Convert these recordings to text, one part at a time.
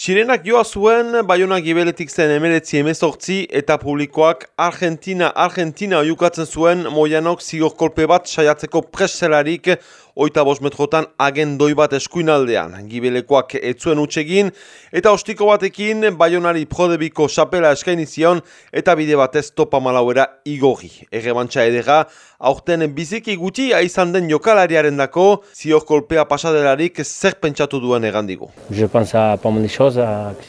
Sirenak joa zuen, Bayona gibeletik zen emeretzi emezortzi eta publikoak Argentina-Argentina oiukatzen zuen Moianok zigor kolpe bat saiatzeko preselarik oita bos metrotan agendoi bat eskuinaldean. Gibelekoak etzuen utxegin eta ostiko batekin Bayonari prodebiko xapela eskainizion eta bide batez topa malauera igorri. Ege bantxa edera, aurten biziki guti aizan den jokalariaren dako zior kolpea pasadelarik zer pentsatu duen egandigu. Je pense à pas mal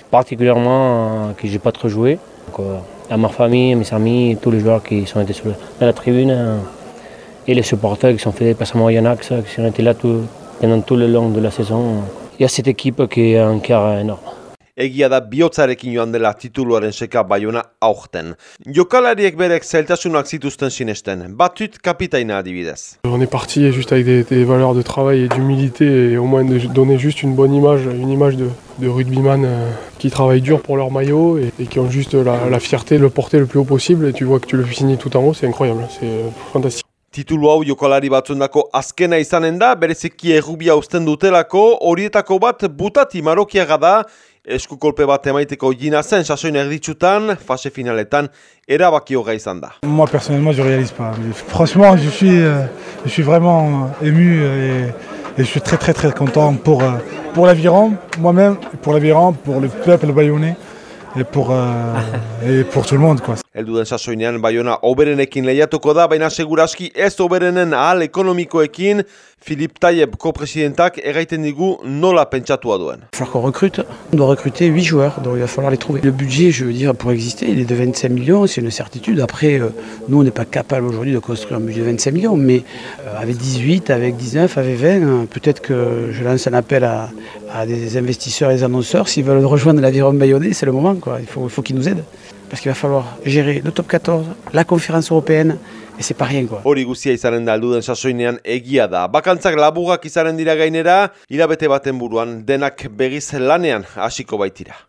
particulièrement que j'ai pas trop joué. Donc, euh, à ma famille, à mes amis, tous les joueurs qui sont été sur la tribune euh, et les supporters qui sont faits passer à Yanax, qui sont été là tout, pendant tout le long de la saison. Il y a cette équipe qui a un cœur énorme. egia da bihotzarekin joan dela tituluaren seka baiona aurten. Jokalariek berek zailtasunak zituzten sinesten, batut kapitaina adibidez. On est parti juste avec des, des valeurs de travail et d'humilité et au moins de donner juste une bonne image, une image de, de rugbyman euh, qui travaillent dur pour leur maillot et, et qui ont juste la, la, fierté de le porter le plus haut possible et tu vois que tu le finis tout en haut, c'est incroyable, c'est euh, fantastique. Titulu hau jokalari batzundako azkena izanen da, bereziki errubia usten dutelako, horietako bat butati marokiaga da, eskukolpe bat emaiteko gina zen sasoin erditsutan, fase finaletan, erabaki hoga izan da. Moi, personnellement, je réalise pas. Mais franchement, je suis, euh, je suis vraiment ému et, et je suis très très très content pour, euh, pour l'aviron, moi-même, pour l'aviron, pour le peuple bayonnais et pour, euh, et pour tout le monde. Quoi. Elduden sasoinean oberenekin lehiatuko da, baina seguraski ez oberenen ahal ekonomikoekin, co-presidentak, erraiten digu nola pentsatua duen. Il qu'on recrute. On doit recruter 8 joueurs, donc il va falloir les trouver. Le budget, je veux dire, pour exister, il est de 25 millions, c'est une certitude. Après, euh, nous, on n'est pas capable aujourd'hui de construire un budget de 25 millions, mais euh, avec 18, avec 19, avec 20, euh, peut-être que je lance un appel à, à des investisseurs et des annonceurs. S'ils veulent rejoindre l'aviron bayonnais, c'est le moment. Quoi. Il faut, faut qu'ils nous aident. Parce qu'il va falloir gérer le top 14, la conférence européenne, et c'est pas rien quoi. Hori guzia izanen da alduden sasoinean egia da. Bakantzak laburrak izanen dira gainera, hilabete baten buruan denak begiz lanean hasiko baitira.